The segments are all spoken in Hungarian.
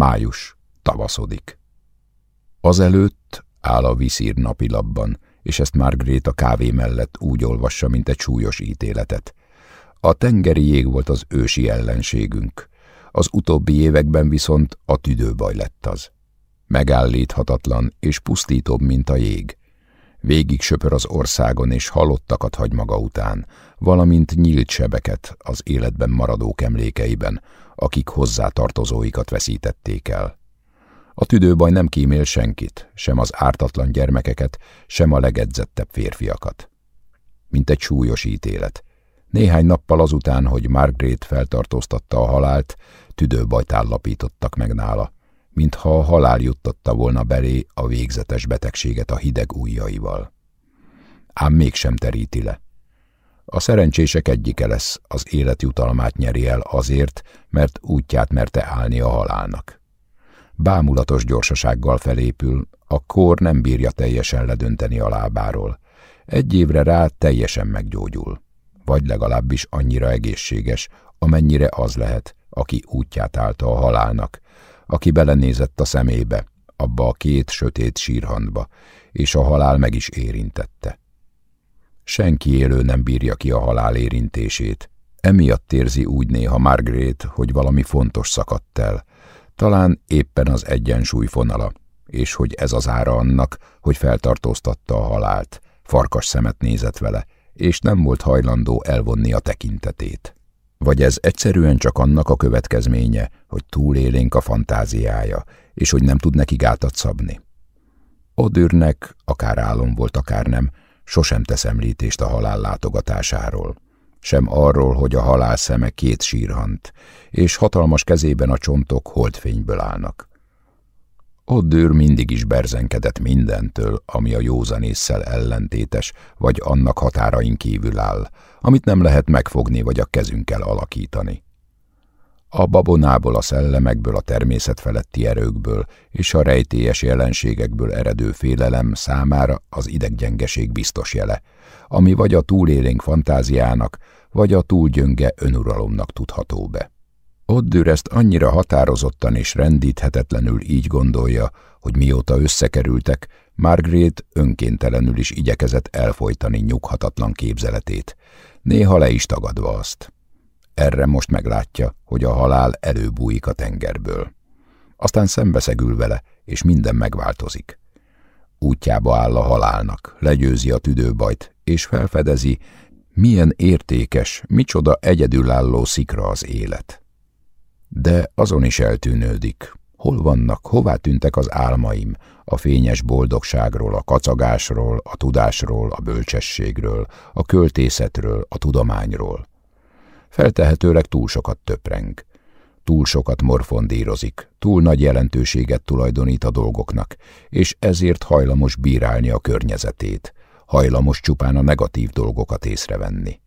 Május, tavaszodik. Azelőtt áll a viszír napilapban, és ezt Margaret a kávé mellett úgy olvassa, mint egy súlyos ítéletet. A tengeri jég volt az ősi ellenségünk, az utóbbi években viszont a tüdőbaj lett az. Megállíthatatlan és pusztítóbb, mint a jég. Végig söpör az országon, és halottakat hagy maga után, valamint nyílt sebeket az életben maradók emlékeiben, akik hozzátartozóikat veszítették el. A tüdőbaj nem kímél senkit, sem az ártatlan gyermekeket, sem a legedzettebb férfiakat. Mint egy súlyos ítélet. Néhány nappal azután, hogy Margaret feltartóztatta a halált, tüdőbajt állapítottak meg nála, mintha a halál juttatta volna belé a végzetes betegséget a hideg ujjaival. Ám mégsem teríti le. A szerencsések egyike lesz, az életjutalmát nyeri el azért, mert útját merte állni a halálnak. Bámulatos gyorsasággal felépül, a kór nem bírja teljesen ledönteni a lábáról. Egy évre rá teljesen meggyógyul. Vagy legalábbis annyira egészséges, amennyire az lehet, aki útját állta a halálnak, aki belenézett a szemébe, abba a két sötét sírhandba, és a halál meg is érintette. Senki élő nem bírja ki a halál érintését. Emiatt érzi úgy néha Margaret, hogy valami fontos szakadt el. Talán éppen az egyensúly fonala, és hogy ez az ára annak, hogy feltartóztatta a halált, farkas szemet nézett vele, és nem volt hajlandó elvonni a tekintetét. Vagy ez egyszerűen csak annak a következménye, hogy túlélénk a fantáziája, és hogy nem tud neki gátat szabni. Odürnek, akár álom volt, akár nem, sosem tesz említést a halál látogatásáról, sem arról, hogy a halál szeme két sírhant, és hatalmas kezében a csontok holdfényből állnak. Oddőr mindig is berzenkedett mindentől, ami a józanésszel ellentétes, vagy annak határain kívül áll, amit nem lehet megfogni vagy a kezünkkel alakítani. A babonából, a szellemekből, a természet feletti erőkből és a rejtélyes jelenségekből eredő félelem számára az ideggyengeség biztos jele, ami vagy a túlélénk fantáziának, vagy a túlgyönge önuralomnak tudható be. Oddür ezt annyira határozottan és rendíthetetlenül így gondolja, hogy mióta összekerültek, Margaret önkéntelenül is igyekezett elfolytani nyughatatlan képzeletét, néha le is tagadva azt. Erre most meglátja, hogy a halál előbújik a tengerből. Aztán szembeszegül vele, és minden megváltozik. Útjába áll a halálnak, legyőzi a tüdőbajt, és felfedezi, milyen értékes, micsoda egyedülálló szikra az élet. De azon is eltűnődik. Hol vannak, hová tűntek az álmaim, a fényes boldogságról, a kacagásról, a tudásról, a bölcsességről, a költészetről, a tudományról. Feltehetőleg túl sokat töpreng. Túl sokat morfondírozik, túl nagy jelentőséget tulajdonít a dolgoknak, és ezért hajlamos bírálni a környezetét, hajlamos csupán a negatív dolgokat észrevenni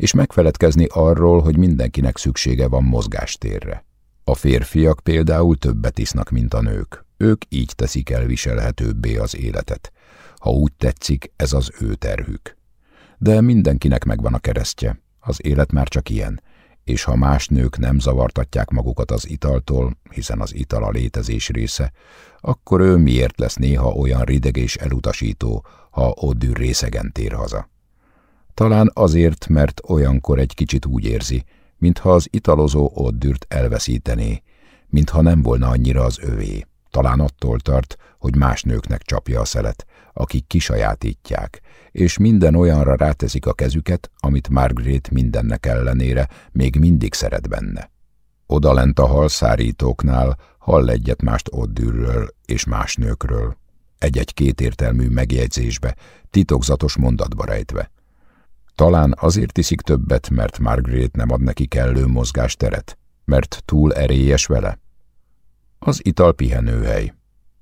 és megfeledkezni arról, hogy mindenkinek szüksége van mozgástérre. A férfiak például többet isznak, mint a nők. Ők így teszik elviselhetőbbé az életet. Ha úgy tetszik, ez az ő terhük. De mindenkinek megvan a keresztje. Az élet már csak ilyen. És ha más nők nem zavartatják magukat az italtól, hiszen az ital a létezés része, akkor ő miért lesz néha olyan rideg és elutasító, ha Odür részegen tér haza? Talán azért, mert olyankor egy kicsit úgy érzi, mintha az italozó Oddürt elveszítené, mintha nem volna annyira az övé. Talán attól tart, hogy más nőknek csapja a szelet, akik kisajátítják, és minden olyanra ráteszik a kezüket, amit Margaret mindennek ellenére még mindig szeret benne. Odalent a halszárítóknál hall egyet mást Oddürről és más nőkről, egy-egy kétértelmű megjegyzésbe, titokzatos mondatba rejtve. Talán azért iszik többet, mert Margaret nem ad neki kellő mozgásteret, mert túl erélyes vele. Az ital pihenőhely.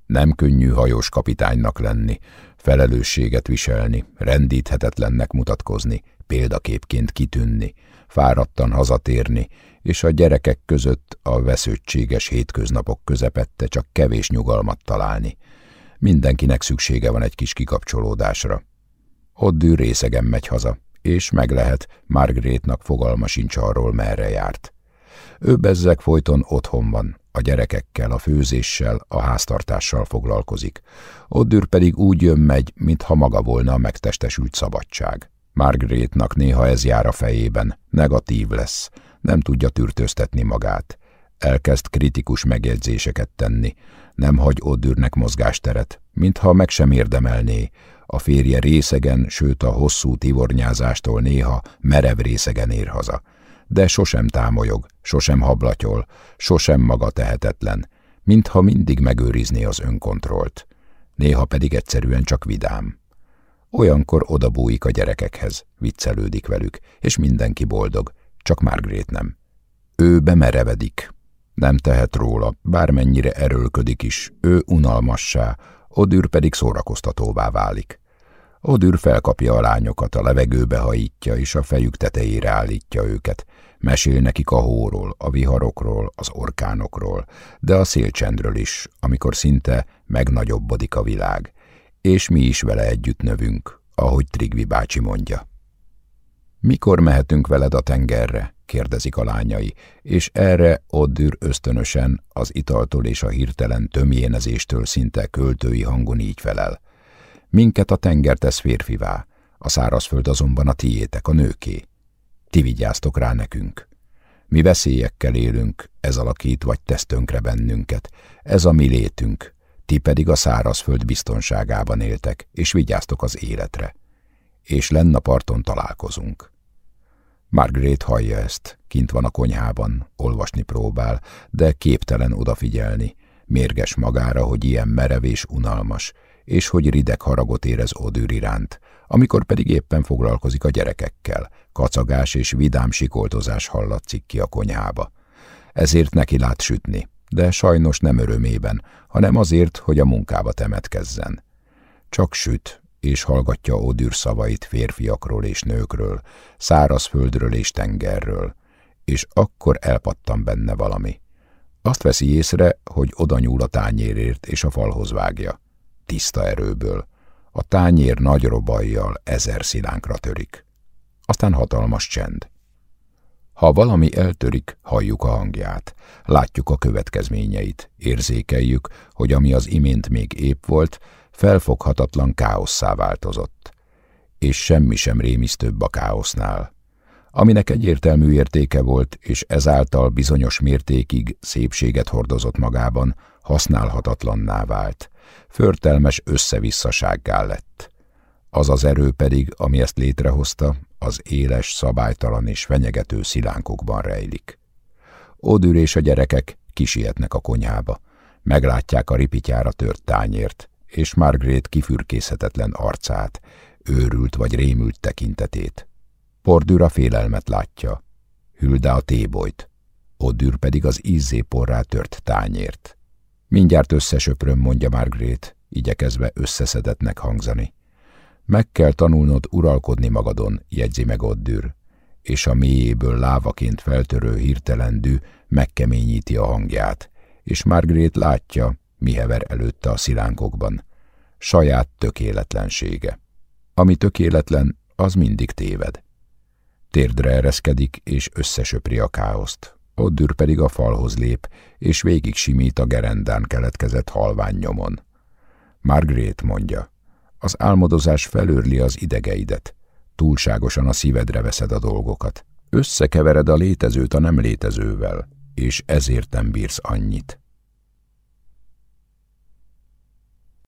Nem könnyű hajós kapitánynak lenni, felelősséget viselni, rendíthetetlennek mutatkozni, példaképként kitűnni, fáradtan hazatérni, és a gyerekek között a vesződtséges hétköznapok közepette csak kevés nyugalmat találni. Mindenkinek szüksége van egy kis kikapcsolódásra. Ott részegen megy haza, és meg lehet, Margaretnak fogalma sincs arról, merre járt. Ő bezzeg folyton otthon van, a gyerekekkel, a főzéssel, a háztartással foglalkozik. Oddür pedig úgy jön-megy, mintha maga volna a megtestesült szabadság. Margaretnak néha ez jár a fejében, negatív lesz, nem tudja tűrtőztetni magát. Elkezd kritikus megjegyzéseket tenni, nem hagy Oddürnek mozgásteret, mintha meg sem érdemelné, a férje részegen, sőt a hosszú tivornyázástól néha merev részegen ér haza. De sosem támolyog, sosem hablatyol, sosem maga tehetetlen, mintha mindig megőrizné az önkontrollt. Néha pedig egyszerűen csak vidám. Olyankor odabújik a gyerekekhez, viccelődik velük, és mindenki boldog, csak Margaret nem. Ő bemerevedik, nem tehet róla, bármennyire erőlködik is, ő unalmassá, Odür pedig szórakoztatóvá válik. Odür felkapja a lányokat, a levegőbe hajítja, és a fejük tetejére állítja őket. Mesél nekik a hóról, a viharokról, az orkánokról, de a szélcsendről is, amikor szinte megnagyobbodik a világ. És mi is vele együtt növünk, ahogy Trigvi bácsi mondja. Mikor mehetünk veled a tengerre? kérdezik a lányai, és erre Oddür ösztönösen, az italtól és a hirtelen tömjénezéstől szinte költői hangon így felel. Minket a tenger tesz férfivá, a szárazföld azonban a tiétek, a nőké. Ti vigyáztok rá nekünk. Mi veszélyekkel élünk, ez alakít vagy tesz tönkre bennünket, ez a mi létünk, ti pedig a szárazföld biztonságában éltek, és vigyáztok az életre. És lenn a parton találkozunk. Margaret hallja ezt, kint van a konyhában, olvasni próbál, de képtelen odafigyelni, mérges magára, hogy ilyen merev és unalmas, és hogy rideg haragot érez Odűr iránt, amikor pedig éppen foglalkozik a gyerekekkel, kacagás és vidám sikoltozás hallatszik ki a konyhába. Ezért neki lát sütni, de sajnos nem örömében, hanem azért, hogy a munkába temetkezzen. Csak süt, és hallgatja Odűr szavait férfiakról és nőkről, szárazföldről és tengerről, és akkor elpattan benne valami. Azt veszi észre, hogy oda nyúl a tányérért és a falhoz vágja. Tiszta erőből. A tányér nagy robajjal ezer szilánkra törik. Aztán hatalmas csend. Ha valami eltörik, halljuk a hangját, látjuk a következményeit, érzékeljük, hogy ami az imént még épp volt, felfoghatatlan káosszá változott. És semmi sem rémisztőbb a káosznál. Aminek egyértelmű értéke volt, és ezáltal bizonyos mértékig szépséget hordozott magában, használhatatlanná vált, förtelmes összevisszasággá lett. Az az erő pedig, ami ezt létrehozta, az éles, szabálytalan és fenyegető szilánkokban rejlik. Odür és a gyerekek kisietnek a konyhába, meglátják a ripityára tört tányért, és Margaret kifürkészhetetlen arcát, őrült vagy rémült tekintetét. Pordűr a félelmet látja, Hülda a tébolyt, Odür pedig az ízzé porrá tört tányért. Mindjárt összesöpröm, mondja Margaret, igyekezve összeszedetnek hangzani. Meg kell tanulnod uralkodni magadon, jegyzi meg Oddür, és a mélyéből lávaként feltörő hirtelendű megkeményíti a hangját, és Margaret látja, mi hever előtte a szilánkokban. Saját tökéletlensége. Ami tökéletlen, az mindig téved. Térdre ereszkedik, és összesöpri a káoszt. Oddür pedig a falhoz lép, és végig simít a gerendán keletkezett halvány nyomon. Margaret mondja, az álmodozás felőrli az idegeidet, túlságosan a szívedre veszed a dolgokat. Összekevered a létezőt a nem létezővel, és ezért nem bírsz annyit.